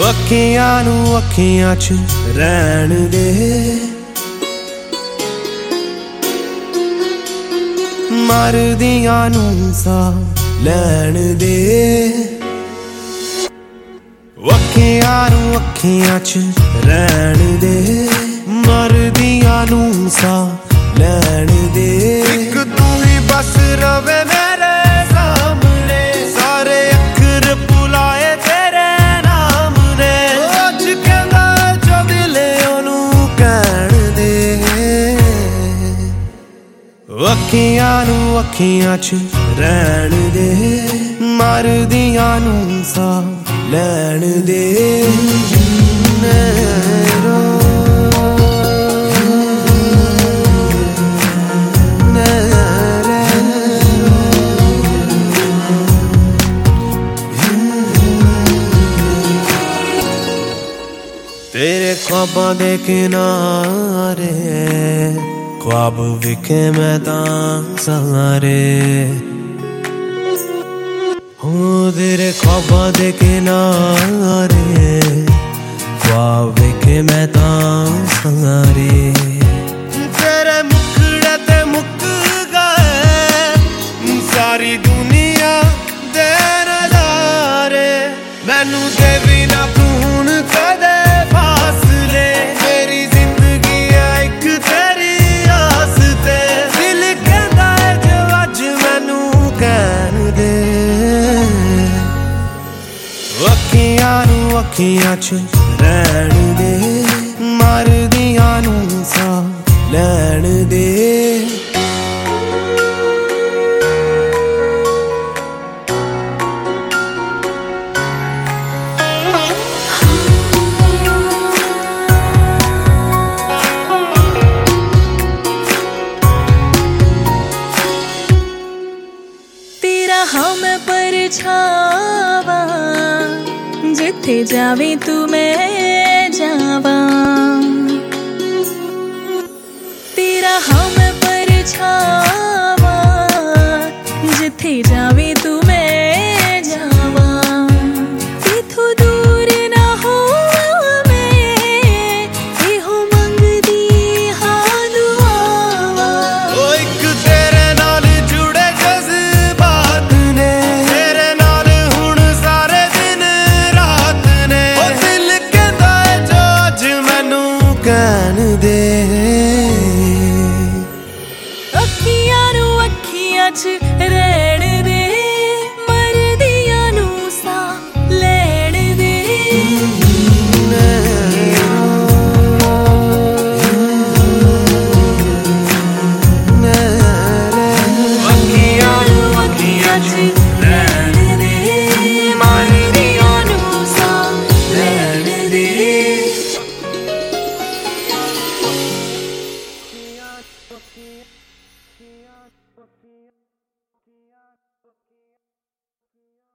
ਅੱਖੀਆਂ ਨੂੰ ਅੱਖੀਆਂ 'ਚ ਰਹਿਣ ਦੇ। ਮਰਦੀਆਂ ਨੂੰ ਸਾਹ ਲੈਣ ਦੇ। ਅੱਖੀਆਂ ਨੂੰ ਅੱਖੀਆਂ 'ਚ ਰਹਿਣ ਦੇ। ਮਰਦੀਆਂ ਨੂੰ ਸਾਹ ਲੈਣ ਦੇ। ਇੱਕ ਤੂੰ ਹੀ ਬਸ ਰਵੇ ਅੱਖੀਆਂ ਨੂੰ ਅੱਖੀਆਂ 'ਚ ਰਹਿਣ ਦੇ, ਮਰਦੀਆਂ ਨੂੰ ਸਾਹ ਲੈਣ ਦੇ। ਨੈਰੋ ਤੇਰੇ ਖਾਬਾਂ ਦੇ ਕਿਨਾਰੇ ख्वाब विखे मैं तां सारे हूँ तेरे ख्वाबा दे किनारे ख्वाब विखे मैं तां सारे तेरे मुखड़े ते मुक गए सारी दुनिया दे नजारे मैनू देवी ना ਅੱਖੀਆਂ ਨੂੰ ਅੱਖੀਆਂ 'ਚ ਰਹਿਣ ਦੇ, ਮਰਦੀਆਂ ਨੂੰ ਸਾਹ ਲੈਣ ਦੇ। ਤੇਰਾ ਹਾਂ ਮੈਂ ਪਰਛਾਵਾਂ ਜਿੱਥੇ ਜਾਵੇਂ ਤੂੰ ਮੈਂ ਜਾਵਾਂ। ਤੇਰਾ ਹਮ 'ਚ ਰਹਿਣ ਦੇ ਮਰਦੀਆਂ ਨੂੰ ਸਾਹ ਲੈਣ ਦੇ ਅੱਖੀਆਂ ਨੂੰ ਅੱਖੀਆਂ 'ਚ Tía, tía, tía, tía.